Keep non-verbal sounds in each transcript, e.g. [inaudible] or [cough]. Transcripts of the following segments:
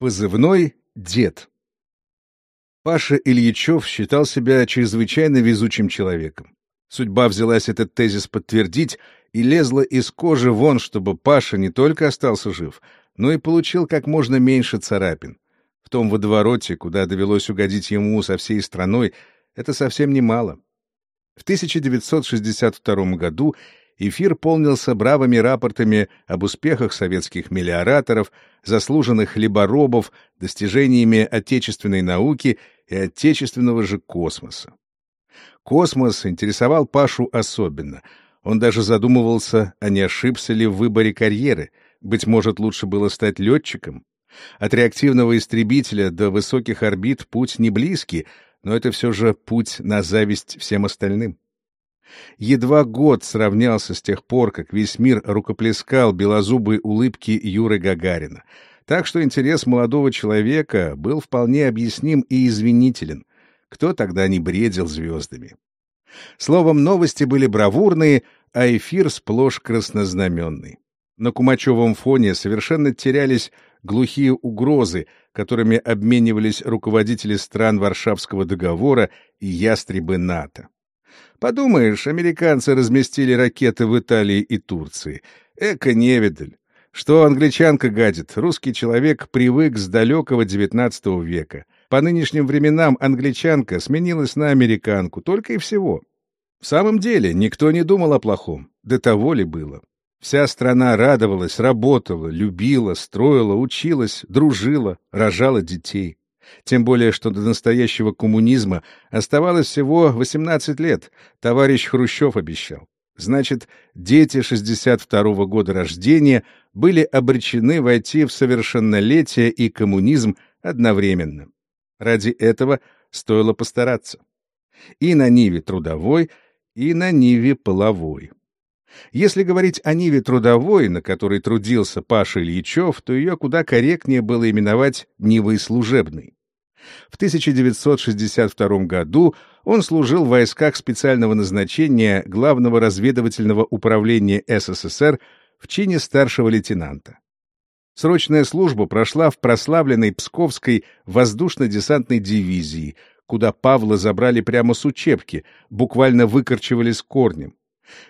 Позывной «Дед». Паша Ильичев считал себя чрезвычайно везучим человеком. Судьба взялась этот тезис подтвердить и лезла из кожи вон, чтобы Паша не только остался жив, но и получил как можно меньше царапин. В том водовороте, куда довелось угодить ему со всей страной, это совсем немало. В 1962 году эфир полнился бравыми рапортами об успехах советских мелиораторов, заслуженных хлеборобов, достижениями отечественной науки и отечественного же космоса. Космос интересовал Пашу особенно. Он даже задумывался, а не ошибся ли в выборе карьеры. Быть может, лучше было стать летчиком. От реактивного истребителя до высоких орбит путь не близкий, но это все же путь на зависть всем остальным. Едва год сравнялся с тех пор, как весь мир рукоплескал белозубые улыбки Юры Гагарина. Так что интерес молодого человека был вполне объясним и извинителен. Кто тогда не бредил звездами? Словом, новости были бравурные, а эфир сплошь краснознаменный. На Кумачевом фоне совершенно терялись глухие угрозы, которыми обменивались руководители стран Варшавского договора и ястребы НАТО. Подумаешь, американцы разместили ракеты в Италии и Турции. Эко-невидаль. Что англичанка гадит, русский человек привык с далекого XIX века. По нынешним временам англичанка сменилась на американку, только и всего. В самом деле, никто не думал о плохом. До того ли было? Вся страна радовалась, работала, любила, строила, училась, дружила, рожала детей. Тем более, что до настоящего коммунизма оставалось всего 18 лет, товарищ Хрущев обещал. Значит, дети 62-го года рождения были обречены войти в совершеннолетие и коммунизм одновременно. Ради этого стоило постараться. И на Ниве трудовой, и на Ниве половой. Если говорить о Ниве трудовой, на которой трудился Паша Ильичев, то ее куда корректнее было именовать Нивой служебной. В 1962 году он служил в войсках специального назначения Главного разведывательного управления СССР в чине старшего лейтенанта. Срочная служба прошла в прославленной Псковской воздушно-десантной дивизии, куда Павла забрали прямо с учебки, буквально выкорчевали с корнем.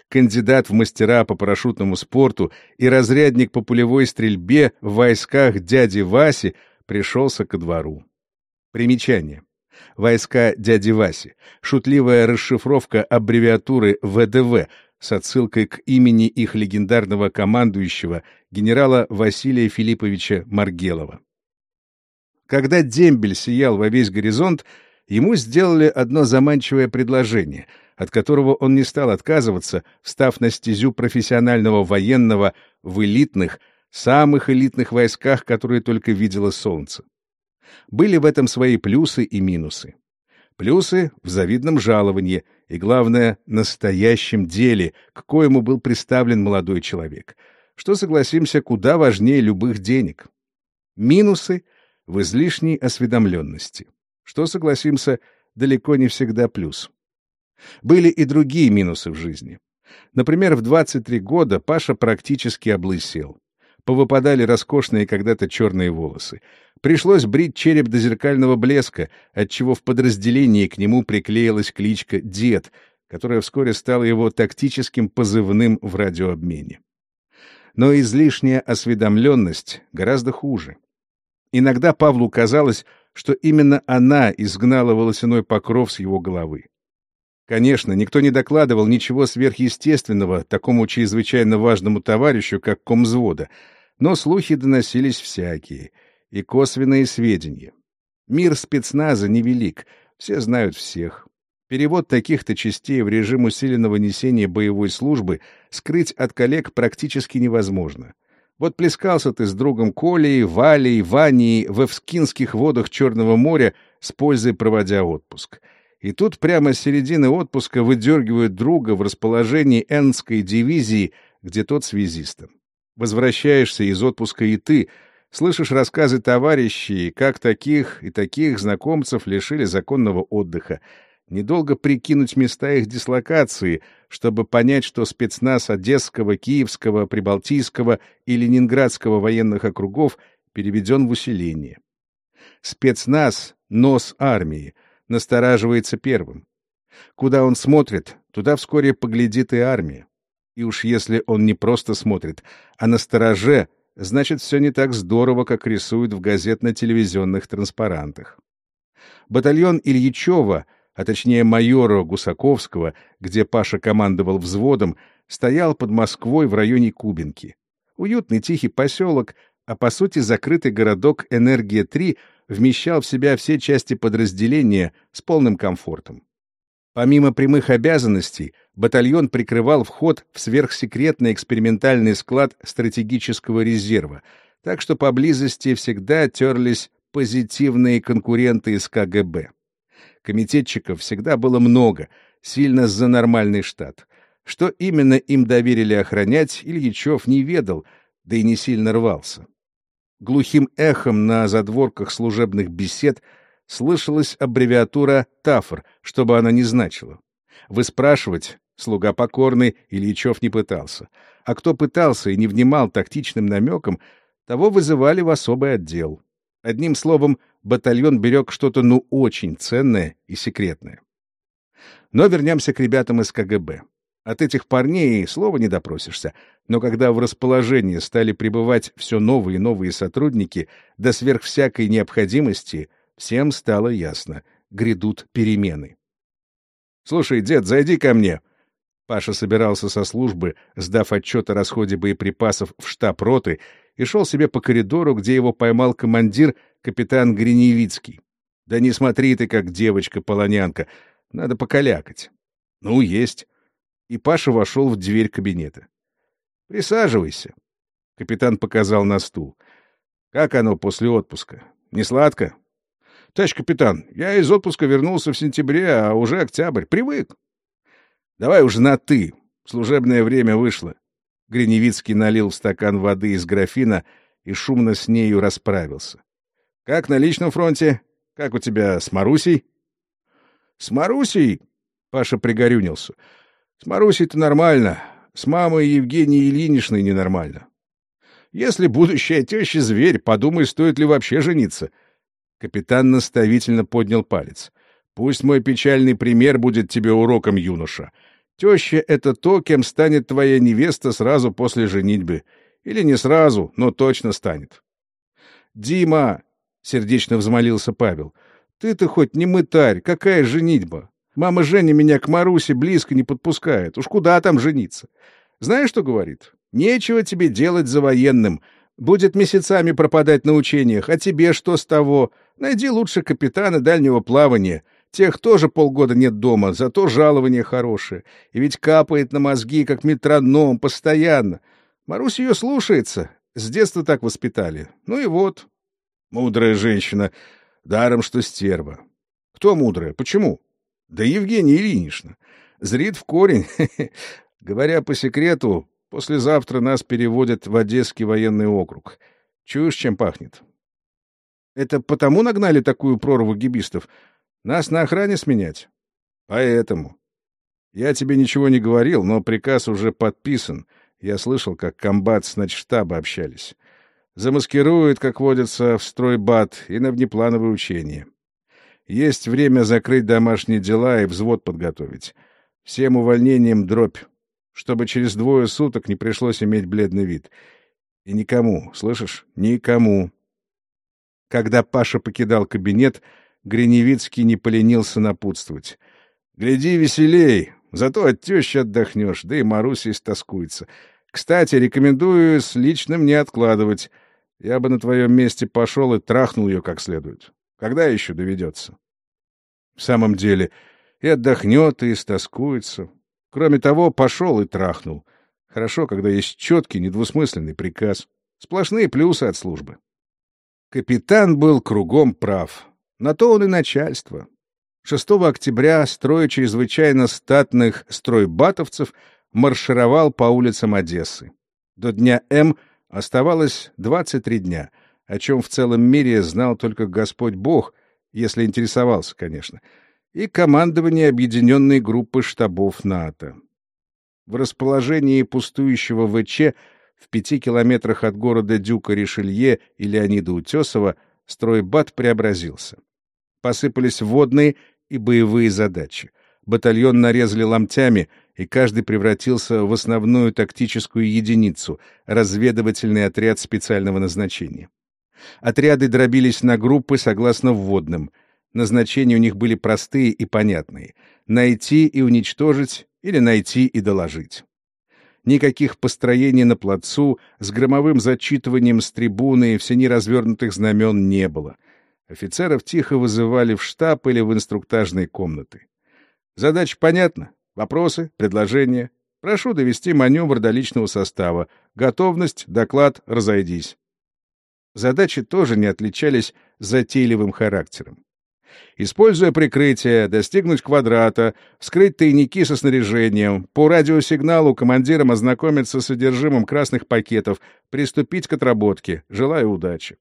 Кандидат в мастера по парашютному спорту и разрядник по пулевой стрельбе в войсках дяди Васи пришелся ко двору. Примечание. Войска дяди Васи. Шутливая расшифровка аббревиатуры ВДВ с отсылкой к имени их легендарного командующего генерала Василия Филипповича Маргелова. Когда дембель сиял во весь горизонт, ему сделали одно заманчивое предложение, от которого он не стал отказываться, встав на стезю профессионального военного в элитных, самых элитных войсках, которые только видело солнце. Были в этом свои плюсы и минусы. Плюсы в завидном жаловании и, главное, настоящем деле, к коему был представлен молодой человек, что, согласимся, куда важнее любых денег. Минусы в излишней осведомленности, что, согласимся, далеко не всегда плюс. Были и другие минусы в жизни. Например, в 23 года Паша практически облысел. Повыпадали роскошные когда-то черные волосы. Пришлось брить череп до зеркального блеска, отчего в подразделении к нему приклеилась кличка «Дед», которая вскоре стала его тактическим позывным в радиообмене. Но излишняя осведомленность гораздо хуже. Иногда Павлу казалось, что именно она изгнала волосяной покров с его головы. Конечно, никто не докладывал ничего сверхъестественного такому чрезвычайно важному товарищу, как комзвода, но слухи доносились всякие — и косвенные сведения. Мир спецназа невелик, все знают всех. Перевод таких-то частей в режим усиленного несения боевой службы скрыть от коллег практически невозможно. Вот плескался ты с другом Колей, Валей, Ваней в Эвскинских водах Черного моря, с пользой проводя отпуск. И тут прямо с середины отпуска выдергивают друга в расположении Энской дивизии, где тот связистом. Возвращаешься из отпуска и ты — Слышишь рассказы товарищей, как таких и таких знакомцев лишили законного отдыха. Недолго прикинуть места их дислокации, чтобы понять, что спецназ Одесского, Киевского, Прибалтийского и Ленинградского военных округов переведен в усиление. Спецназ, нос армии, настораживается первым. Куда он смотрит, туда вскоре поглядит и армия. И уж если он не просто смотрит, а на стороже, значит, все не так здорово, как рисуют в газетно-телевизионных транспарантах. Батальон Ильичева, а точнее майора Гусаковского, где Паша командовал взводом, стоял под Москвой в районе Кубинки. Уютный тихий поселок, а по сути закрытый городок «Энергия-3» вмещал в себя все части подразделения с полным комфортом. Помимо прямых обязанностей, батальон прикрывал вход в сверхсекретный экспериментальный склад стратегического резерва, так что поблизости всегда терлись позитивные конкуренты из КГБ. Комитетчиков всегда было много, сильно за нормальный штат. Что именно им доверили охранять, Ильичев не ведал, да и не сильно рвался. Глухим эхом на задворках служебных бесед — слышалась аббревиатура «ТАФР», чтобы она не значила. Выспрашивать слуга покорный Ильичев не пытался. А кто пытался и не внимал тактичным намекам, того вызывали в особый отдел. Одним словом, батальон берег что-то ну очень ценное и секретное. Но вернемся к ребятам из КГБ. От этих парней слова не допросишься, но когда в расположении стали прибывать все новые и новые сотрудники, до сверх всякой необходимости, Всем стало ясно — грядут перемены. «Слушай, дед, зайди ко мне!» Паша собирался со службы, сдав отчет о расходе боеприпасов в штаб роты, и шел себе по коридору, где его поймал командир, капитан Гриневицкий. «Да не смотри ты, как девочка-полонянка, надо покалякать». «Ну, есть». И Паша вошел в дверь кабинета. «Присаживайся». Капитан показал на стул. «Как оно после отпуска? Не сладко?» — Товарищ капитан, я из отпуска вернулся в сентябре, а уже октябрь. Привык. — Давай уже на «ты». Служебное время вышло. Гриневицкий налил в стакан воды из графина и шумно с нею расправился. — Как на личном фронте? Как у тебя с Марусей? — С Марусей? — Паша пригорюнился. — С Марусей-то нормально. С мамой Евгенией Ильиничной ненормально. Если будущая теща зверь, подумай, стоит ли вообще жениться — Капитан наставительно поднял палец. «Пусть мой печальный пример будет тебе уроком, юноша. Теща — это то, кем станет твоя невеста сразу после женитьбы. Или не сразу, но точно станет». «Дима!» — сердечно взмолился Павел. «Ты-то хоть не мытарь, какая женитьба? Мама Женя меня к Марусе близко не подпускает. Уж куда там жениться? Знаешь, что говорит? Нечего тебе делать за военным. Будет месяцами пропадать на учениях, а тебе что с того? Найди лучше капитана дальнего плавания. Тех тоже полгода нет дома, зато жалование хорошее. И ведь капает на мозги, как метроном, постоянно. Марусь ее слушается. С детства так воспитали. Ну и вот. Мудрая женщина. Даром, что стерва. Кто мудрая? Почему? Да Евгения Ильинична. Зрит в корень. [laughs] Говоря по секрету, Послезавтра нас переводят в Одесский военный округ. Чуешь, чем пахнет? Это потому нагнали такую прорву гибистов? Нас на охране сменять? Поэтому. Я тебе ничего не говорил, но приказ уже подписан. Я слышал, как комбат с начштаба общались. Замаскируют, как водится, в стройбат и на внеплановые учения. Есть время закрыть домашние дела и взвод подготовить. Всем увольнением дробь чтобы через двое суток не пришлось иметь бледный вид. И никому, слышишь, никому. Когда Паша покидал кабинет, Гриневицкий не поленился напутствовать. «Гляди веселей, зато от тещи отдохнешь, да и Маруся истаскуется. Кстати, рекомендую с личным не откладывать. Я бы на твоем месте пошел и трахнул ее как следует. Когда еще доведется?» В самом деле, и отдохнет, и истаскуется. Кроме того, пошел и трахнул. Хорошо, когда есть четкий, недвусмысленный приказ. Сплошные плюсы от службы. Капитан был кругом прав. На то он и начальство. 6 октября строй чрезвычайно статных стройбатовцев маршировал по улицам Одессы. До дня М оставалось 23 дня, о чем в целом мире знал только Господь Бог, если интересовался, конечно — и командование объединенной группы штабов НАТО. В расположении пустующего ВЧ В пяти километрах от города Дюка Ришелье и Леонида Утесова стройбат преобразился. Посыпались водные и боевые задачи. Батальон нарезали ломтями, и каждый превратился в основную тактическую единицу — разведывательный отряд специального назначения. Отряды дробились на группы согласно вводным. Назначения у них были простые и понятные — найти и уничтожить или найти и доложить. Никаких построений на плацу с громовым зачитыванием с трибуны и в сени развернутых знамен не было. Офицеров тихо вызывали в штаб или в инструктажные комнаты. Задача понятна. Вопросы, предложения. Прошу довести маневр до личного состава. Готовность, доклад, разойдись. Задачи тоже не отличались затейливым характером. Используя прикрытие, достигнуть квадрата, вскрыть тайники со снаряжением, по радиосигналу командирам ознакомиться с содержимым красных пакетов, приступить к отработке. Желаю удачи.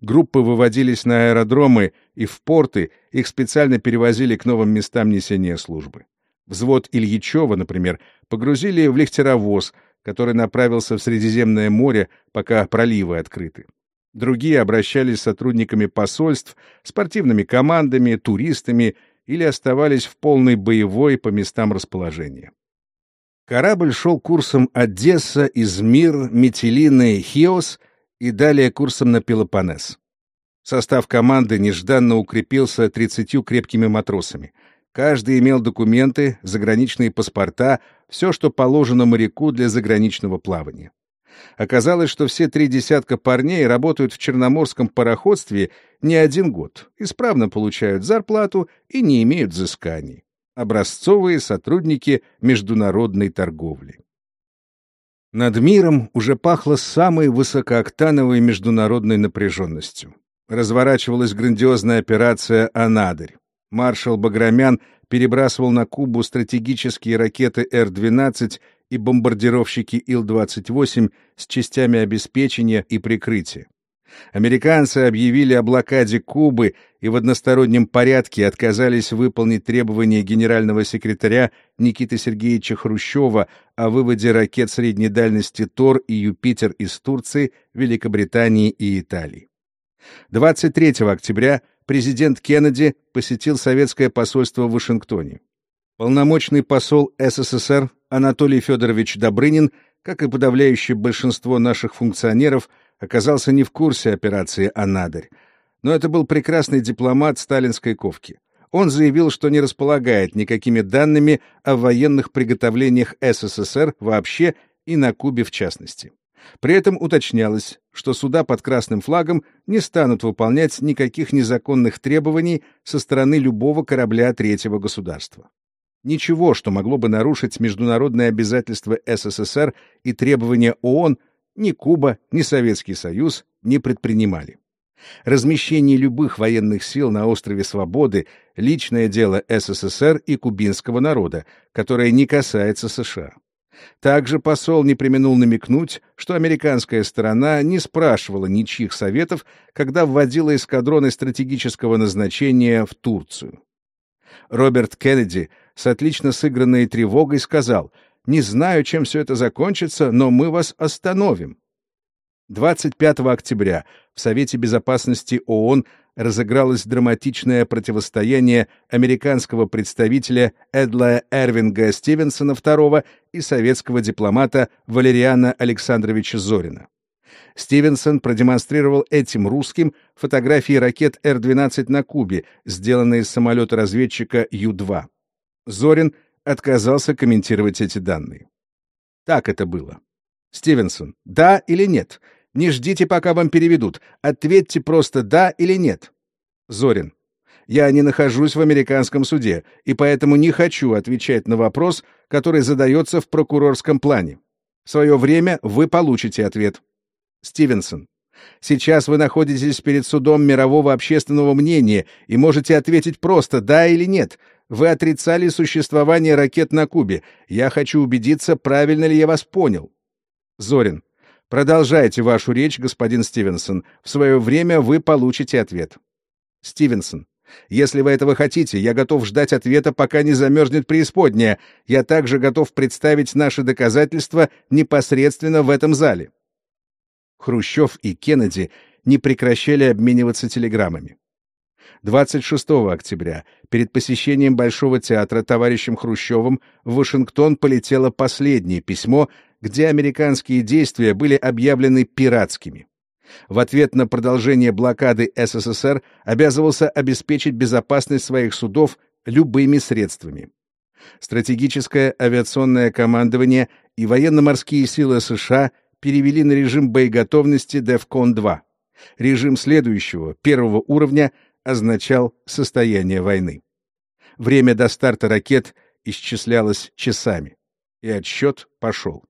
Группы выводились на аэродромы и в порты, их специально перевозили к новым местам несения службы. Взвод Ильичева, например, погрузили в лихтеровоз, который направился в Средиземное море, пока проливы открыты. Другие обращались с сотрудниками посольств, спортивными командами, туристами или оставались в полной боевой по местам расположения. Корабль шел курсом Одесса, Измир, Метелина и Хиос и далее курсом на Пелопоннес. Состав команды нежданно укрепился тридцатью крепкими матросами — Каждый имел документы, заграничные паспорта, все, что положено моряку для заграничного плавания. Оказалось, что все три десятка парней работают в черноморском пароходстве не один год, исправно получают зарплату и не имеют взысканий. Образцовые сотрудники международной торговли. Над миром уже пахло самой высокооктановой международной напряженностью. Разворачивалась грандиозная операция «Анадырь» маршал Баграмян перебрасывал на Кубу стратегические ракеты Р-12 и бомбардировщики Ил-28 с частями обеспечения и прикрытия. Американцы объявили о блокаде Кубы и в одностороннем порядке отказались выполнить требования генерального секретаря Никиты Сергеевича Хрущева о выводе ракет средней дальности Тор и Юпитер из Турции, Великобритании и Италии. 23 октября президент Кеннеди посетил советское посольство в Вашингтоне. Полномочный посол СССР Анатолий Федорович Добрынин, как и подавляющее большинство наших функционеров, оказался не в курсе операции «Анадырь». Но это был прекрасный дипломат сталинской ковки. Он заявил, что не располагает никакими данными о военных приготовлениях СССР вообще и на Кубе в частности. При этом уточнялось, что суда под красным флагом не станут выполнять никаких незаконных требований со стороны любого корабля третьего государства. Ничего, что могло бы нарушить международные обязательства СССР и требования ООН, ни Куба, ни Советский Союз не предпринимали. Размещение любых военных сил на острове Свободы — личное дело СССР и кубинского народа, которое не касается США. Также посол не применул намекнуть, что американская сторона не спрашивала ничьих советов, когда вводила эскадроны стратегического назначения в Турцию. Роберт Кеннеди с отлично сыгранной тревогой сказал, «Не знаю, чем все это закончится, но мы вас остановим». 25 октября в Совете Безопасности ООН разыгралось драматичное противостояние американского представителя Эдла Эрвинга Стивенсона II и советского дипломата Валериана Александровича Зорина. Стивенсон продемонстрировал этим русским фотографии ракет Р-12 на Кубе, сделанные с самолета-разведчика Ю-2. Зорин отказался комментировать эти данные. Так это было. Стивенсон, да или нет? Не ждите, пока вам переведут. Ответьте просто «да» или «нет». Зорин. Я не нахожусь в американском суде, и поэтому не хочу отвечать на вопрос, который задается в прокурорском плане. В свое время вы получите ответ. Стивенсон. Сейчас вы находитесь перед судом мирового общественного мнения и можете ответить просто «да» или «нет». Вы отрицали существование ракет на Кубе. Я хочу убедиться, правильно ли я вас понял. Зорин. Продолжайте вашу речь, господин Стивенсон. В свое время вы получите ответ. Стивенсон. Если вы этого хотите, я готов ждать ответа, пока не замерзнет преисподняя. Я также готов представить наши доказательства непосредственно в этом зале. Хрущев и Кеннеди не прекращали обмениваться телеграммами. 26 октября, перед посещением Большого театра товарищем Хрущевым, в Вашингтон полетело последнее письмо, где американские действия были объявлены пиратскими. В ответ на продолжение блокады СССР обязывался обеспечить безопасность своих судов любыми средствами. Стратегическое авиационное командование и военно-морские силы США перевели на режим боеготовности DEFCON-2. Режим следующего, первого уровня, означал состояние войны. Время до старта ракет исчислялось часами, и отсчет пошел.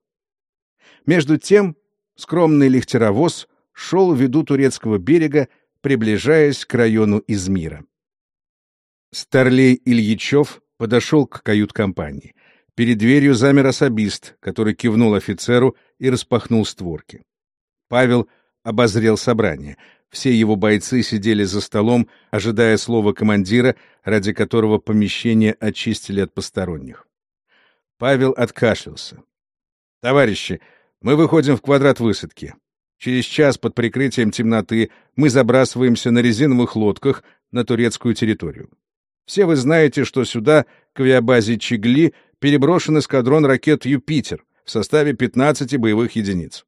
Между тем, скромный лихтеровоз шел в турецкого берега, приближаясь к району Измира. Старлей Ильичев подошел к кают-компании. Перед дверью замер особист, который кивнул офицеру и распахнул створки. Павел обозрел собрание. Все его бойцы сидели за столом, ожидая слова командира, ради которого помещение очистили от посторонних. Павел откашлялся. «Товарищи, мы выходим в квадрат высадки. Через час под прикрытием темноты мы забрасываемся на резиновых лодках на турецкую территорию. Все вы знаете, что сюда, к авиабазе Чигли, переброшен эскадрон ракет «Юпитер» в составе 15 боевых единиц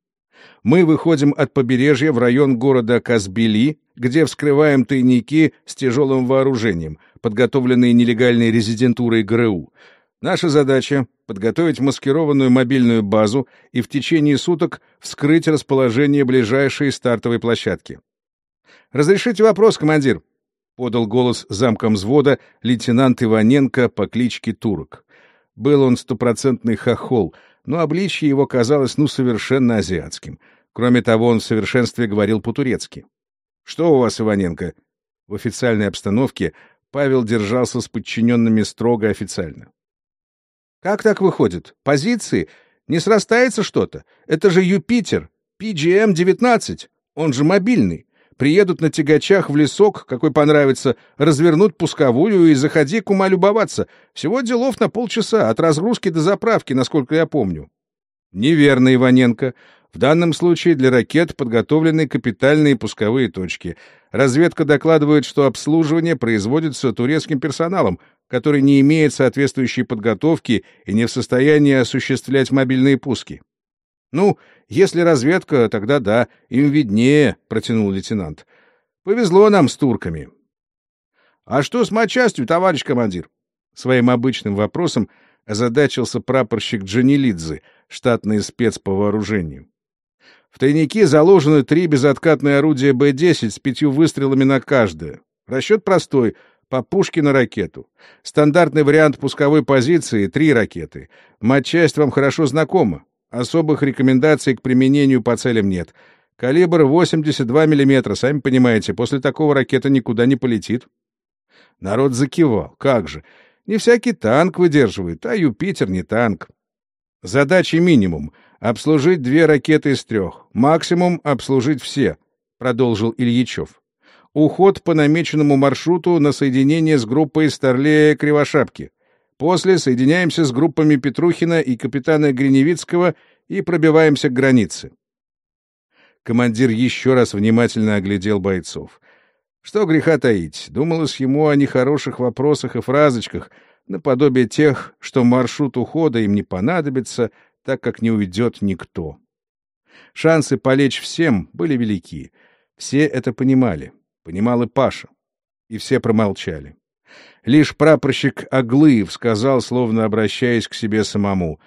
мы выходим от побережья в район города Казбили, где вскрываем тайники с тяжелым вооружением, подготовленные нелегальной резидентурой ГРУ. Наша задача — подготовить маскированную мобильную базу и в течение суток вскрыть расположение ближайшей стартовой площадки. «Разрешите вопрос, командир?» — подал голос замком взвода лейтенант Иваненко по кличке Турок. Был он стопроцентный хохол — но обличье его казалось ну совершенно азиатским. Кроме того, он в совершенстве говорил по-турецки. «Что у вас, Иваненко?» В официальной обстановке Павел держался с подчиненными строго официально. «Как так выходит? Позиции? Не срастается что-то? Это же Юпитер, PGM-19, он же мобильный. Приедут на тягачах в лесок, какой понравится, развернут пусковую и заходи к ума любоваться. Всего делов на полчаса, от разгрузки до заправки, насколько я помню. Неверно, Иваненко. В данном случае для ракет подготовлены капитальные пусковые точки. Разведка докладывает, что обслуживание производится турецким персоналом, который не имеет соответствующей подготовки и не в состоянии осуществлять мобильные пуски. Ну, если разведка, тогда да, им виднее, протянул лейтенант. Повезло нам с турками. А что с матчастью, товарищ командир? Своим обычным вопросом озадачился прапорщик Джанилидзе, штатный спец по вооружению. В тайнике заложены три безоткатные орудия Б-10 с пятью выстрелами на каждое. Расчет простой — по пушке на ракету. Стандартный вариант пусковой позиции — три ракеты. Матчасть вам хорошо знакома. Особых рекомендаций к применению по целям нет. Калибр 82 мм, сами понимаете, после такого ракета никуда не полетит. Народ закивал. Как же. Не всякий танк выдерживает, а Юпитер не танк. Задача минимум — обслужить две ракеты из трех. Максимум — обслужить все, — продолжил Ильичев. Уход по намеченному маршруту на соединение с группой Старлея Кривошапки. После соединяемся с группами Петрухина и капитана Гриневицкого и пробиваемся к границе. Командир еще раз внимательно оглядел бойцов. Что греха таить, думалось ему о нехороших вопросах и фразочках, наподобие тех, что маршрут ухода им не понадобится, так как не уйдет никто. Шансы полечь всем были велики. Все это понимали. Понимал и Паша. И все промолчали. Лишь прапорщик Аглыев сказал, словно обращаясь к себе самому.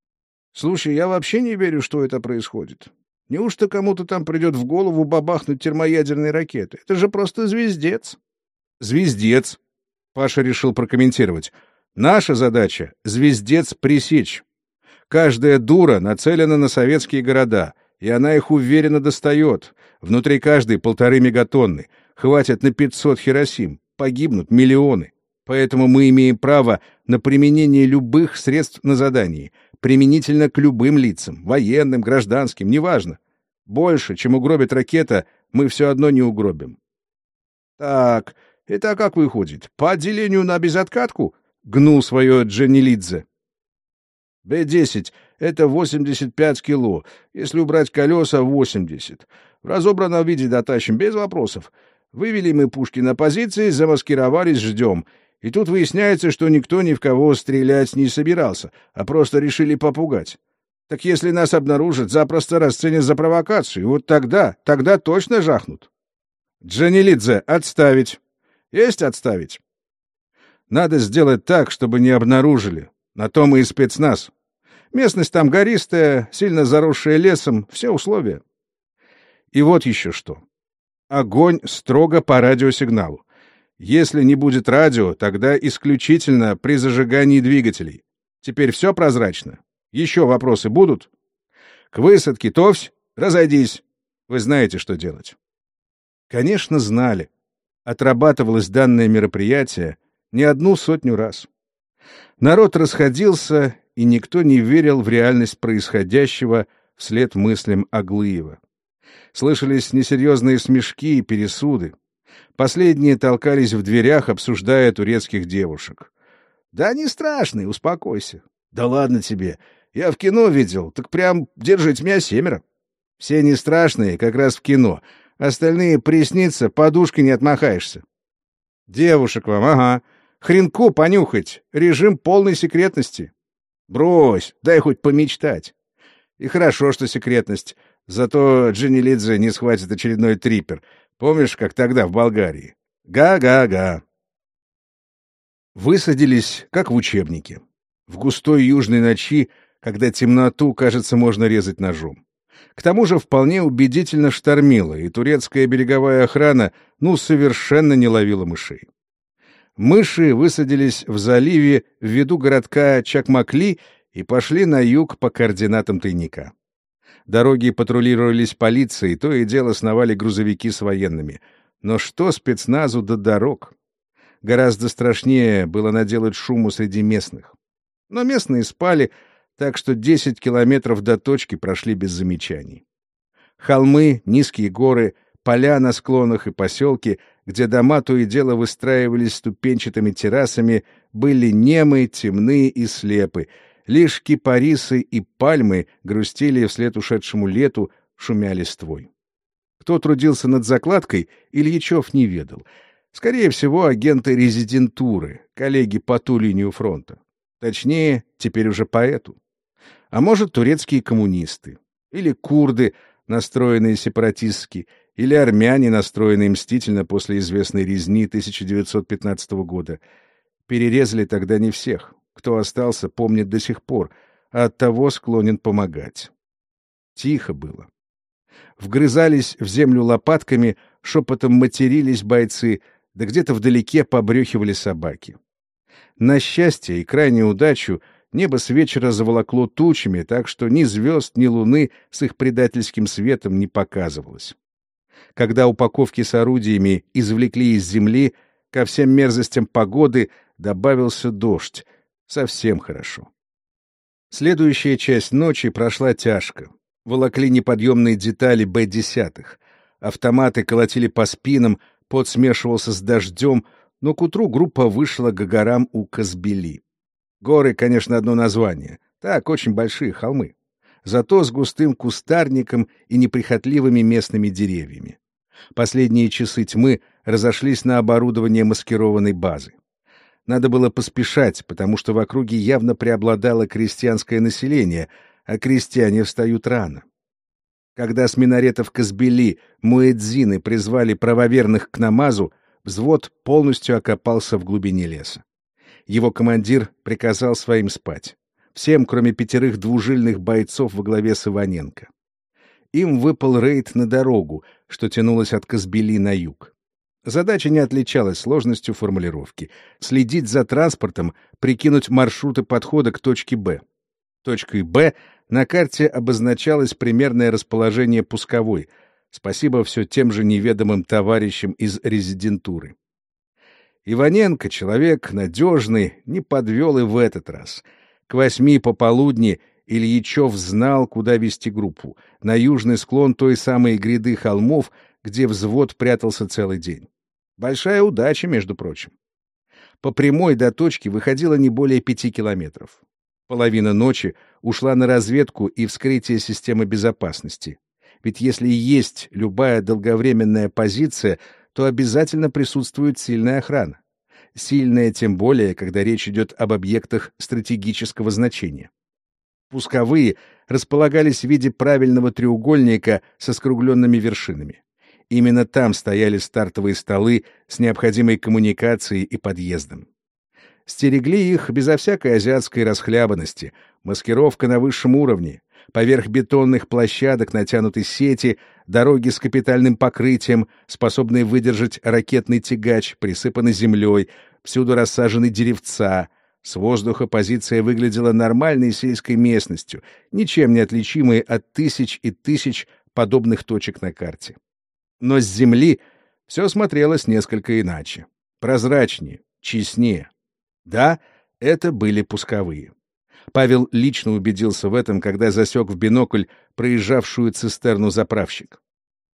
— Слушай, я вообще не верю, что это происходит. Неужто кому-то там придет в голову бабахнуть термоядерные ракеты? Это же просто звездец. — Звездец, — Паша решил прокомментировать. — Наша задача — звездец пресечь. Каждая дура нацелена на советские города, и она их уверенно достает. Внутри каждой полторы мегатонны. Хватит на пятьсот Хиросим. Погибнут миллионы. Поэтому мы имеем право на применение любых средств на задании, применительно к любым лицам, военным, гражданским, неважно. Больше, чем угробит ракета, мы все одно не угробим. Так, Это как выходит? По отделению на безоткатку? Гнул свое Дженнилидзе. Б-10 — это 85 кило. Если убрать колеса — 80. В разобранном виде дотащим, без вопросов. Вывели мы пушки на позиции, замаскировались, ждем. И тут выясняется, что никто ни в кого стрелять не собирался, а просто решили попугать. Так если нас обнаружат, запросто расценят за провокацию. Вот тогда, тогда точно жахнут. Джанилидзе, отставить. Есть отставить. Надо сделать так, чтобы не обнаружили. На то мы и спецназ. Местность там гористая, сильно заросшая лесом, все условия. И вот еще что. Огонь строго по радиосигналу. Если не будет радио, тогда исключительно при зажигании двигателей. Теперь все прозрачно. Еще вопросы будут? К высадке, Товсь, разойдись. Вы знаете, что делать. Конечно, знали. Отрабатывалось данное мероприятие не одну сотню раз. Народ расходился, и никто не верил в реальность происходящего вслед мыслям Аглыева. Слышались несерьезные смешки и пересуды. Последние толкались в дверях, обсуждая турецких девушек. — Да не страшный, успокойся. — Да ладно тебе. Я в кино видел, так прям держите меня семеро. Все не страшные, как раз в кино. Остальные приснится, подушкой не отмахаешься. — Девушек вам, ага. Хренку понюхать. Режим полной секретности. Брось, дай хоть помечтать. И хорошо, что секретность. Зато Джинни Лидзе не схватит очередной трипер. Помнишь, как тогда в Болгарии? Га-га-га. Высадились, как в учебнике. В густой южной ночи, когда темноту, кажется, можно резать ножом. К тому же вполне убедительно штормило, и турецкая береговая охрана ну совершенно не ловила мышей. Мыши высадились в заливе в городка Чакмакли и пошли на юг по координатам тайника. Дороги патрулировались полицией, то и дело сновали грузовики с военными. Но что спецназу до дорог? Гораздо страшнее было наделать шуму среди местных. Но местные спали, так что 10 километров до точки прошли без замечаний. Холмы, низкие горы, поля на склонах и поселки, где дома то и дело выстраивались ступенчатыми террасами, были немы, темны и слепы, Лишь кипарисы и пальмы грустили вслед ушедшему лету, шумя листвой. Кто трудился над закладкой, Ильичев не ведал. Скорее всего, агенты резидентуры, коллеги по ту линию фронта. Точнее, теперь уже по эту. А может, турецкие коммунисты. Или курды, настроенные сепаратистски, или армяне, настроенные мстительно после известной резни 1915 года. Перерезали тогда не всех. Кто остался, помнит до сих пор, а оттого склонен помогать. Тихо было. Вгрызались в землю лопатками, шепотом матерились бойцы, да где-то вдалеке побрюхивали собаки. На счастье и крайнюю удачу небо с вечера заволокло тучами, так что ни звезд, ни луны с их предательским светом не показывалось. Когда упаковки с орудиями извлекли из земли, ко всем мерзостям погоды добавился дождь, Совсем хорошо. Следующая часть ночи прошла тяжко. Волокли неподъемные детали Б-десятых. Автоматы колотили по спинам, пот смешивался с дождем, но к утру группа вышла к горам у Казбели. Горы, конечно, одно название. Так, очень большие холмы. Зато с густым кустарником и неприхотливыми местными деревьями. Последние часы тьмы разошлись на оборудование маскированной базы. Надо было поспешать, потому что в округе явно преобладало крестьянское население, а крестьяне встают рано. Когда с минаретов Казбели муэдзины призвали правоверных к намазу, взвод полностью окопался в глубине леса. Его командир приказал своим спать. Всем, кроме пятерых двужильных бойцов во главе с Иваненко. Им выпал рейд на дорогу, что тянулась от Казбели на юг. Задача не отличалась сложностью формулировки. Следить за транспортом, прикинуть маршруты подхода к точке «Б». Точкой «Б» на карте обозначалось примерное расположение пусковой. Спасибо все тем же неведомым товарищам из резидентуры. Иваненко, человек надежный, не подвел и в этот раз. К восьми пополудни Ильичев знал, куда вести группу. На южный склон той самой гряды холмов, где взвод прятался целый день. Большая удача, между прочим. По прямой до точки выходило не более пяти километров. Половина ночи ушла на разведку и вскрытие системы безопасности. Ведь если есть любая долговременная позиция, то обязательно присутствует сильная охрана. Сильная тем более, когда речь идет об объектах стратегического значения. Пусковые располагались в виде правильного треугольника со скругленными вершинами. Именно там стояли стартовые столы с необходимой коммуникацией и подъездом. Стерегли их безо всякой азиатской расхлябанности, маскировка на высшем уровне, поверх бетонных площадок натянуты сети, дороги с капитальным покрытием, способные выдержать ракетный тягач, присыпаны землей, всюду рассажены деревца. С воздуха позиция выглядела нормальной сельской местностью, ничем не отличимой от тысяч и тысяч подобных точек на карте. Но с земли все смотрелось несколько иначе. Прозрачнее, честнее. Да, это были пусковые. Павел лично убедился в этом, когда засек в бинокль проезжавшую цистерну заправщик.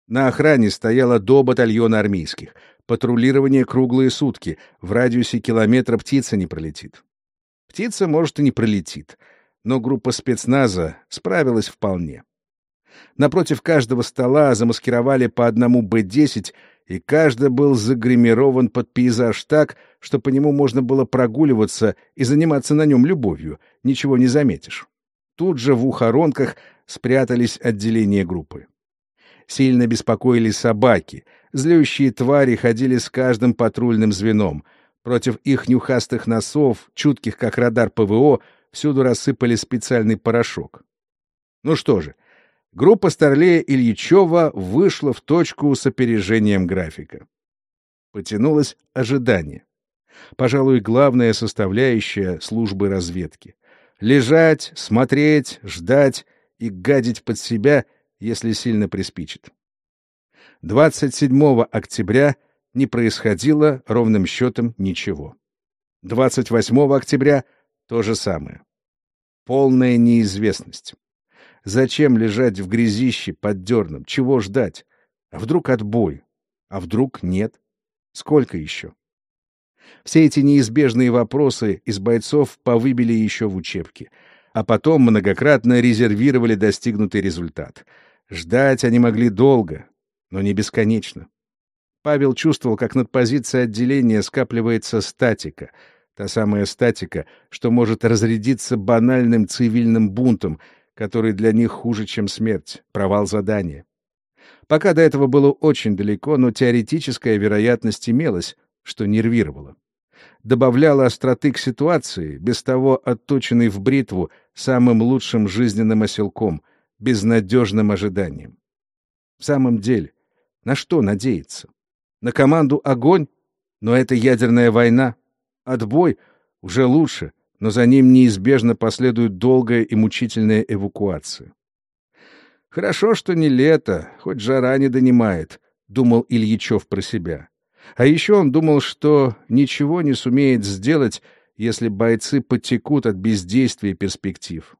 На охране стояло до батальона армейских. Патрулирование круглые сутки. В радиусе километра птица не пролетит. Птица, может, и не пролетит, но группа спецназа справилась вполне. Напротив каждого стола замаскировали по одному Б-10 и каждый был загримирован под пейзаж так, что по нему можно было прогуливаться и заниматься на нем любовью, ничего не заметишь. Тут же в ухоронках спрятались отделения группы. Сильно беспокоились собаки, злющие твари ходили с каждым патрульным звеном. Против их нюхастых носов, чутких как радар ПВО, всюду рассыпали специальный порошок. Ну что же, группа Старлея Ильичева вышла в точку с опережением графика. Потянулось ожидание. Пожалуй, главная составляющая службы разведки. Лежать, смотреть, ждать и гадить под себя, если сильно приспичит. 27 октября не происходило ровным счетом ничего. 28 октября то же самое. Полная неизвестность. Зачем лежать в грязище под дерном? Чего ждать? А вдруг отбой? А вдруг нет? Сколько еще? Все эти неизбежные вопросы из бойцов повыбили еще в учебке, а потом многократно резервировали достигнутый результат. Ждать они могли долго, но не бесконечно. Павел чувствовал, как над позицией отделения скапливается статика, та самая статика, что может разрядиться банальным цивильным бунтом — который для них хуже, чем смерть, провал задания. Пока до этого было очень далеко, но теоретическая вероятность имелась, что нервировало. Добавляла остроты к ситуации, без того отточенной в бритву самым лучшим жизненным оселком, безнадежным ожиданием. В самом деле, на что надеяться? На команду «Огонь»? Но это ядерная война. Отбой уже лучше, но за ним неизбежно последует долгая и мучительная эвакуация. «Хорошо, что не лето, хоть жара не донимает», — думал Ильичев про себя. А еще он думал, что ничего не сумеет сделать, если бойцы потекут от бездействия перспектив.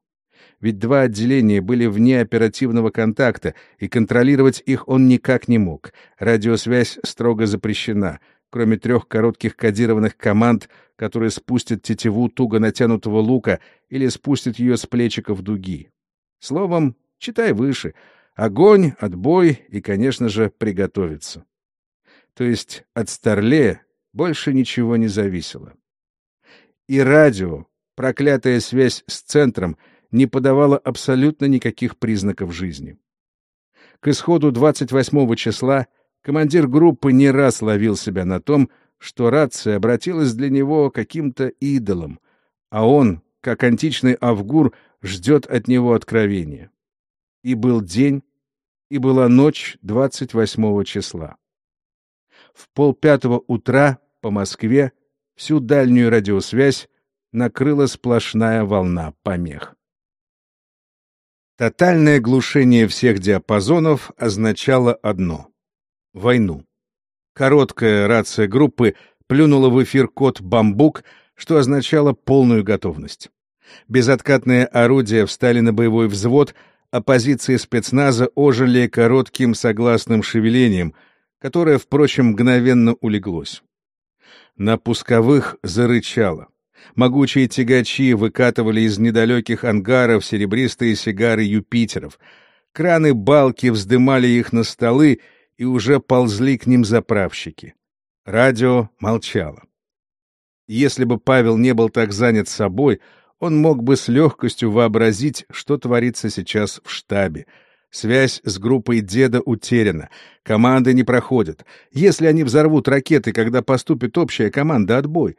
Ведь два отделения были вне оперативного контакта, и контролировать их он никак не мог. Радиосвязь строго запрещена — кроме трех коротких кодированных команд, которые спустят тетиву туго натянутого лука или спустят ее с плечиков дуги. Словом, читай выше. Огонь, отбой и, конечно же, приготовиться. То есть от Старле больше ничего не зависело. И радио, проклятая связь с центром, не подавала абсолютно никаких признаков жизни. К исходу 28 числа Командир группы не раз ловил себя на том, что рация обратилась для него каким-то идолом, а он, как античный Авгур, ждет от него откровения. И был день, и была ночь 28 числа. В полпятого утра по Москве всю дальнюю радиосвязь накрыла сплошная волна помех. Тотальное глушение всех диапазонов означало одно войну. Короткая рация группы плюнула в эфир код «Бамбук», что означало полную готовность. Безоткатные орудия встали на боевой взвод, а позиции спецназа ожили коротким согласным шевелением. которое, впрочем, мгновенно улеглось. На пусковых зарычало. Могучие тягачи выкатывали из недалеких ангаров серебристые сигары Юпитеров. Краны-балки вздымали их на столы, и уже ползли к ним заправщики. Радио молчало. Если бы Павел не был так занят собой, он мог бы с легкостью вообразить, что творится сейчас в штабе. Связь с группой деда утеряна, команды не проходят. Если они взорвут ракеты, когда поступит общая команда отбой,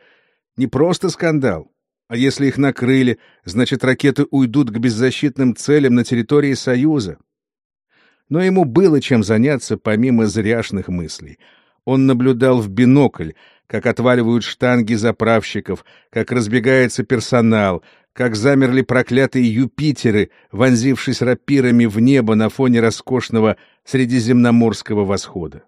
не просто скандал, а если их накрыли, значит, ракеты уйдут к беззащитным целям на территории Союза. Но ему было чем заняться помимо зряшных мыслей. Он наблюдал в бинокль, как отваливают штанги заправщиков, как разбегается персонал, как замерли проклятые Юпитеры, вонзившись рапирами в небо на фоне роскошного средиземноморского восхода.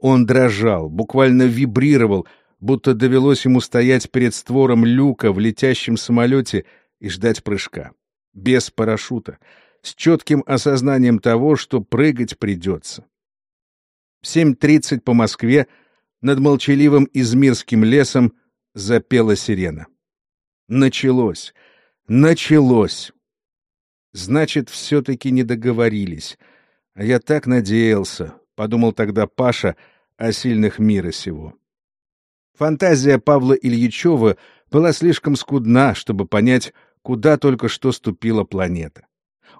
Он дрожал, буквально вибрировал, будто довелось ему стоять перед створом люка в летящем самолете и ждать прыжка. Без парашюта, с четким осознанием того, что прыгать придется. В 7.30 по Москве — над молчаливым Измирским лесом запела сирена. Началось! Началось! Значит, все-таки не договорились. А я так надеялся, — подумал тогда Паша о сильных мира сего. Фантазия Павла Ильичева была слишком скудна, чтобы понять, куда только что ступила планета.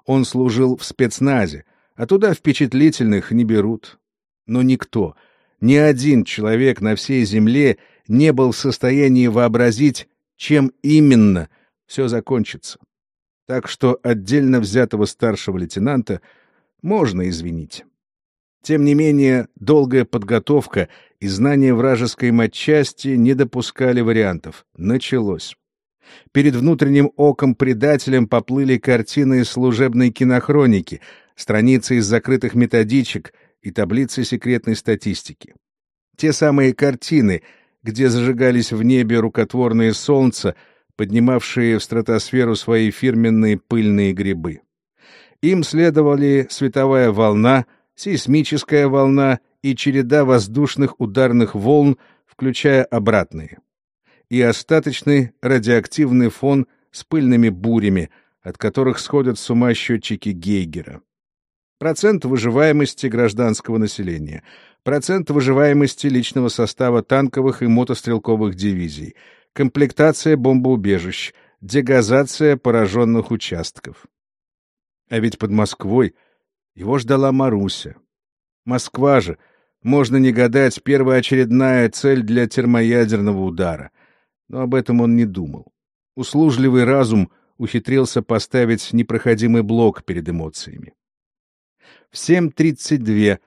Он служил в спецназе, а туда впечатлительных не берут. Но никто, ни один человек на всей земле не был в состоянии вообразить, чем именно все закончится. Так что отдельно взятого старшего лейтенанта можно извинить. Тем не менее, долгая подготовка и знание вражеской матчасти не допускали вариантов. Началось. Перед внутренним оком предателем поплыли картины служебной кинохроники, страницы из закрытых методичек — и таблицы секретной статистики. Те самые картины, где зажигались в небе рукотворные солнца, поднимавшие в стратосферу свои фирменные пыльные грибы. Им следовали световая волна, сейсмическая волна и череда воздушных ударных волн, включая обратные. И остаточный радиоактивный фон с пыльными бурями, от которых сходят с ума счетчики Гейгера процент выживаемости гражданского населения, процент выживаемости личного состава танковых и мотострелковых дивизий, комплектация бомбоубежищ, дегазация пораженных участков. А ведь под Москвой его ждала Маруся. Москва же, можно не гадать, первоочередная цель для термоядерного удара. Но об этом он не думал. Услужливый разум ухитрился поставить непроходимый блок перед эмоциями. В 7.32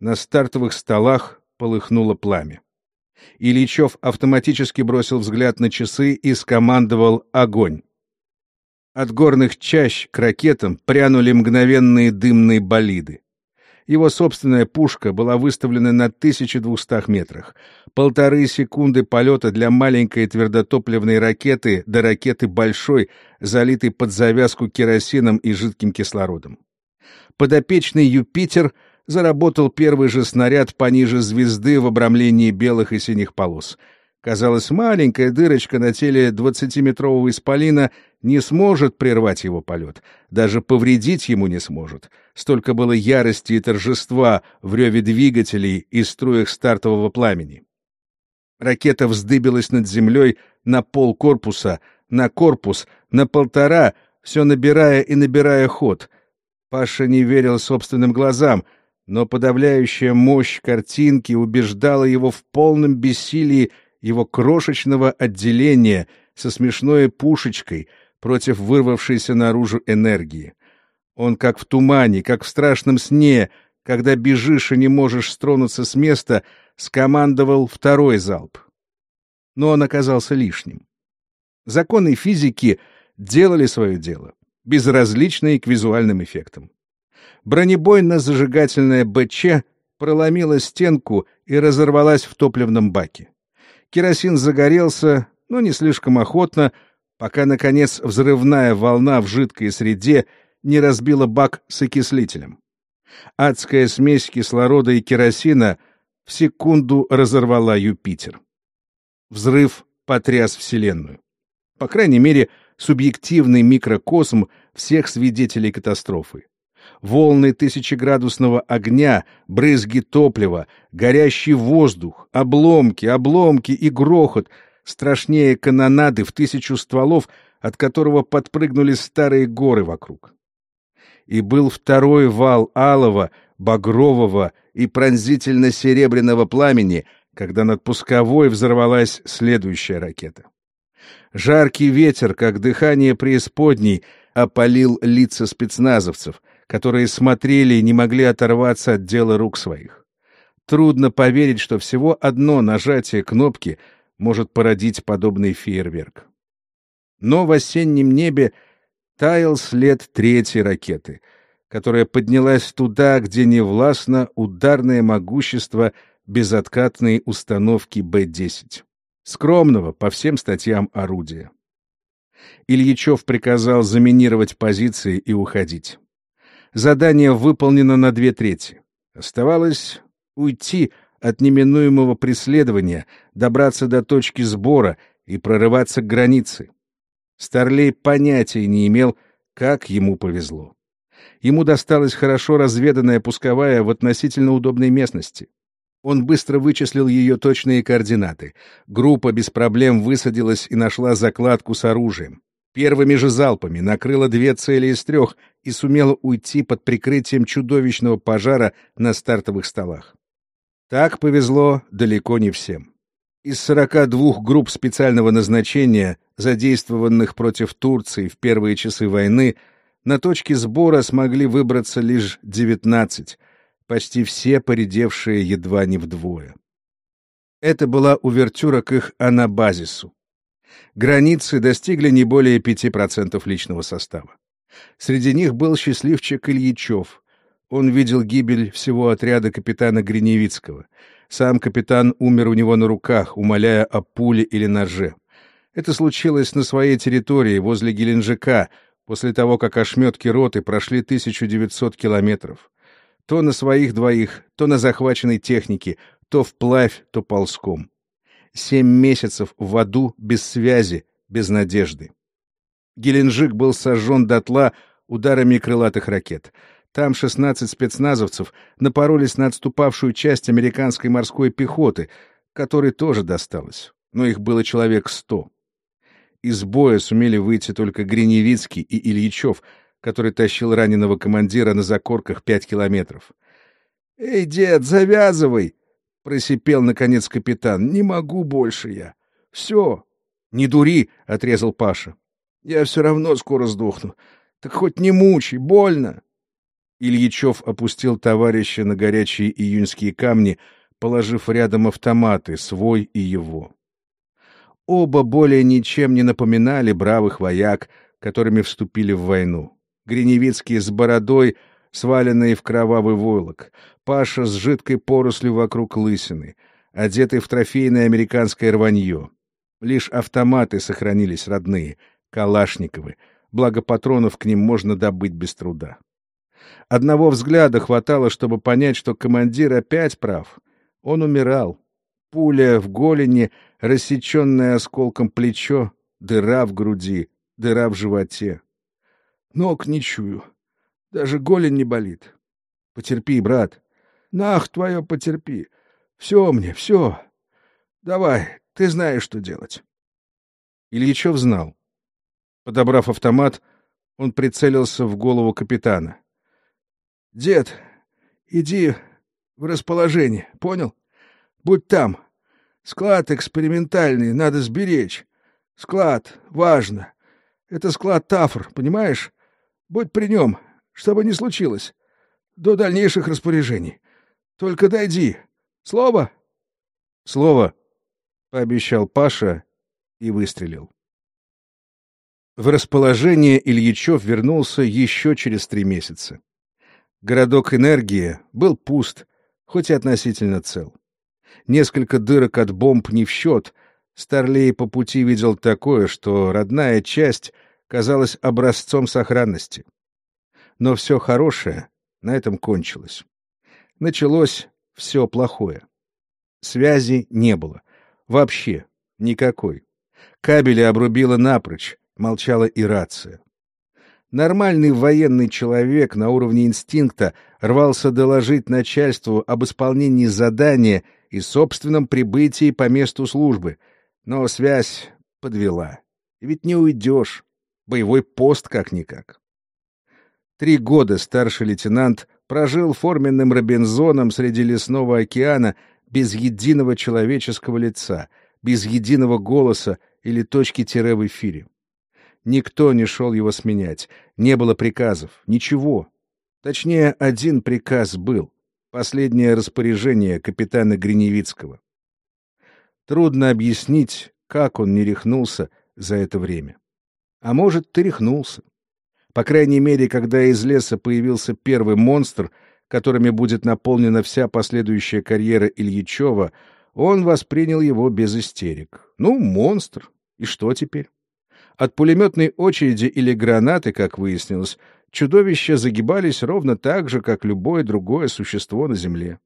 на стартовых столах полыхнуло пламя. Ильичев автоматически бросил взгляд на часы и скомандовал «Огонь!». От горных чащ к ракетам прянули мгновенные дымные болиды. Его собственная пушка была выставлена на 1200 метрах. Полторы секунды полета для маленькой твердотопливной ракеты до ракеты большой, залитой под завязку керосином и жидким кислородом подопечный Юпитер заработал первый же снаряд пониже звезды в обрамлении белых и синих полос. Казалось, маленькая дырочка на теле двадцатиметрового исполина не сможет прервать его полет, даже повредить ему не сможет. Столько было ярости и торжества в реве двигателей и струях стартового пламени. Ракета вздыбилась над землей на пол корпуса, на корпус, на полтора, все набирая и набирая ход — Паша не верил собственным глазам, но подавляющая мощь картинки убеждала его в полном бессилии его крошечного отделения со смешной пушечкой против вырвавшейся наружу энергии. Он как в тумане, как в страшном сне, когда бежишь и не можешь стронуться с места, скомандовал второй залп. Но он оказался лишним. Законы физики делали свое дело безразличные к визуальным эффектам. Бронебойно-зажигательная БЧ проломила стенку и разорвалась в топливном баке. Керосин загорелся, но не слишком охотно, пока, наконец, взрывная волна в жидкой среде не разбила бак с окислителем. Адская смесь кислорода и керосина в секунду разорвала Юпитер. Взрыв потряс Вселенную. По крайней мере, субъективный микрокосм всех свидетелей катастрофы. Волны тысячеградусного огня, брызги топлива, горящий воздух, обломки, обломки и грохот, страшнее канонады в тысячу стволов, от которого подпрыгнули старые горы вокруг. И был второй вал алого, багрового и пронзительно-серебряного пламени, когда над пусковой взорвалась следующая ракета. Жаркий ветер, как дыхание преисподней, опалил лица спецназовцев, которые смотрели и не могли оторваться от дела рук своих. Трудно поверить, что всего одно нажатие кнопки может породить подобный фейерверк. Но в осеннем небе таял след третьей ракеты, которая поднялась туда, где не властно ударное могущество безоткатной установки Б-10 скромного по всем статьям орудия. Ильичев приказал заминировать позиции и уходить. Задание выполнено на две трети. Оставалось уйти от неминуемого преследования, добраться до точки сбора и прорываться к границе. Старлей понятия не имел, как ему повезло. Ему досталась хорошо разведанная пусковая в относительно удобной местности. Он быстро вычислил ее точные координаты. Группа без проблем высадилась и нашла закладку с оружием. Первыми же залпами накрыла две цели из трех и сумела уйти под прикрытием чудовищного пожара на стартовых столах. Так повезло далеко не всем. Из 42 групп специального назначения, задействованных против Турции в первые часы войны, на точке сбора смогли выбраться лишь 19, почти все поредевшие едва не вдвое. Это была увертюра к их анабазису. Границы достигли не более 5% личного состава. Среди них был счастливчик Ильичев. Он видел гибель всего отряда капитана Гриневицкого. Сам капитан умер у него на руках, умоляя о пуле или ноже. Это случилось на своей территории, возле Геленджика, после того, как ошметки роты прошли 1900 километров. То на своих двоих, то на захваченной технике, то вплавь, то ползком. Семь месяцев в аду без связи, без надежды. Геленджик был сожжен дотла ударами крылатых ракет. Там 16 спецназовцев напоролись на отступавшую часть американской морской пехоты, которой тоже досталось, но их было человек сто. Из боя сумели выйти только Гриневицкий и Ильичев — который тащил раненого командира на закорках пять километров. — Эй, дед, завязывай! — просипел, наконец, капитан. — Не могу больше я. Все. — Не дури! — отрезал Паша. — Я все равно скоро сдохну. Так хоть не мучай, больно. Ильичев опустил товарища на горячие июньские камни, положив рядом автоматы, свой и его. Оба более ничем не напоминали бравых вояк, которыми вступили в войну. Гриневицкий с бородой, сваленный в кровавый войлок, Паша с жидкой порослью вокруг лысины, одетый в трофейное американское рванье. Лишь автоматы сохранились родные, калашниковы, благо патронов к ним можно добыть без труда. Одного взгляда хватало, чтобы понять, что командир опять прав. Он умирал. Пуля в голени, рассеченное осколком плечо, дыра в груди, дыра в животе. Ног не чую. Даже голень не болит. Потерпи, брат. Нах, твое потерпи. Все мне, все. Давай, ты знаешь, что делать. Ильичев знал. Подобрав автомат, он прицелился в голову капитана. — Дед, иди в расположение, понял? Будь там. Склад экспериментальный, надо сберечь. Склад, важно. Это склад Тафр, понимаешь? Будь при нем, что бы ни случилось. До дальнейших распоряжений. Только дойди. Слово? — Слово, — пообещал Паша и выстрелил. В расположение Ильичев вернулся еще через три месяца. Городок Энергия был пуст, хоть и относительно цел. Несколько дырок от бомб не в счет. Старлей по пути видел такое, что родная часть казалось образцом сохранности. Но все хорошее на этом кончилось. Началось все плохое. Связи не было. Вообще никакой. Кабели обрубило напрочь, молчала и рация. Нормальный военный человек на уровне инстинкта рвался доложить начальству об исполнении задания и собственном прибытии по месту службы, но связь подвела. Ведь не уйдешь. Боевой пост как-никак. Три года старший лейтенант прожил форменным Робинзоном среди лесного океана без единого человеческого лица, без единого голоса или точки тире в эфире. Никто не шел его сменять, не было приказов, ничего. Точнее, один приказ был — последнее распоряжение капитана Гриневицкого. Трудно объяснить, как он не рехнулся за это время. А может, ты рехнулся. По крайней мере, когда из леса появился первый монстр, которыми будет наполнена вся последующая карьера Ильичева, он воспринял его без истерик. Ну, монстр. И что теперь? От пулеметной очереди или гранаты, как выяснилось, чудовища загибались ровно так же, как любое другое существо на Земле.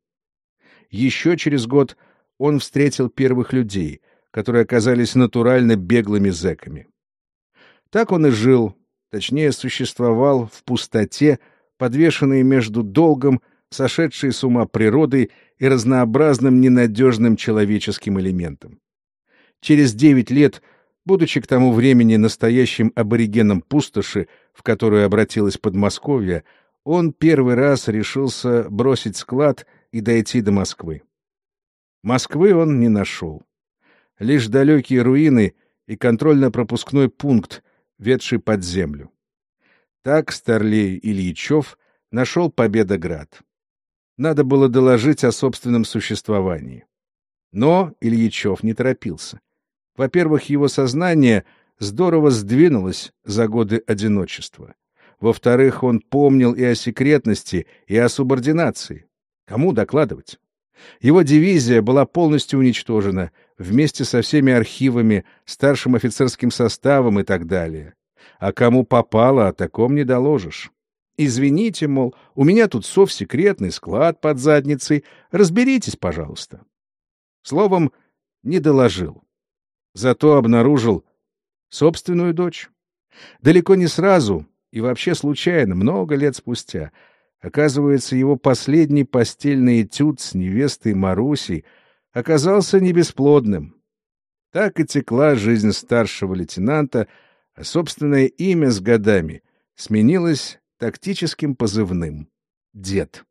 Еще через год он встретил первых людей, которые оказались натурально беглыми зэками. Так он и жил, точнее, существовал в пустоте, подвешенный между долгом, сошедшей с ума природой и разнообразным ненадежным человеческим элементом. Через девять лет — Будучи к тому времени настоящим аборигеном пустоши, в которую обратилась Подмосковье, он первый раз решился бросить склад и дойти до Москвы. Москвы он не нашел. Лишь далекие руины и контрольно-пропускной пункт, ведший под землю. Так Старлей Ильичев нашел Победоград. Надо было доложить о собственном существовании. Но Ильичев не торопился. Во-первых, его сознание здорово сдвинулось за годы одиночества. Во-вторых, он помнил и о секретности, и о субординации. Кому докладывать? Его дивизия была полностью уничтожена, вместе со всеми архивами, старшим офицерским составом и так далее. А кому попало, о таком не доложишь. Извините, мол, у меня тут совсекретный склад под задницей, разберитесь, пожалуйста. Словом, не доложил. Зато обнаружил собственную дочь. Далеко не сразу и вообще случайно, много лет спустя. Оказывается, его последний постельный этюд с невестой Марусей оказался не бесплодным. Так и текла жизнь старшего лейтенанта, а собственное имя с годами сменилось тактическим позывным — «Дед».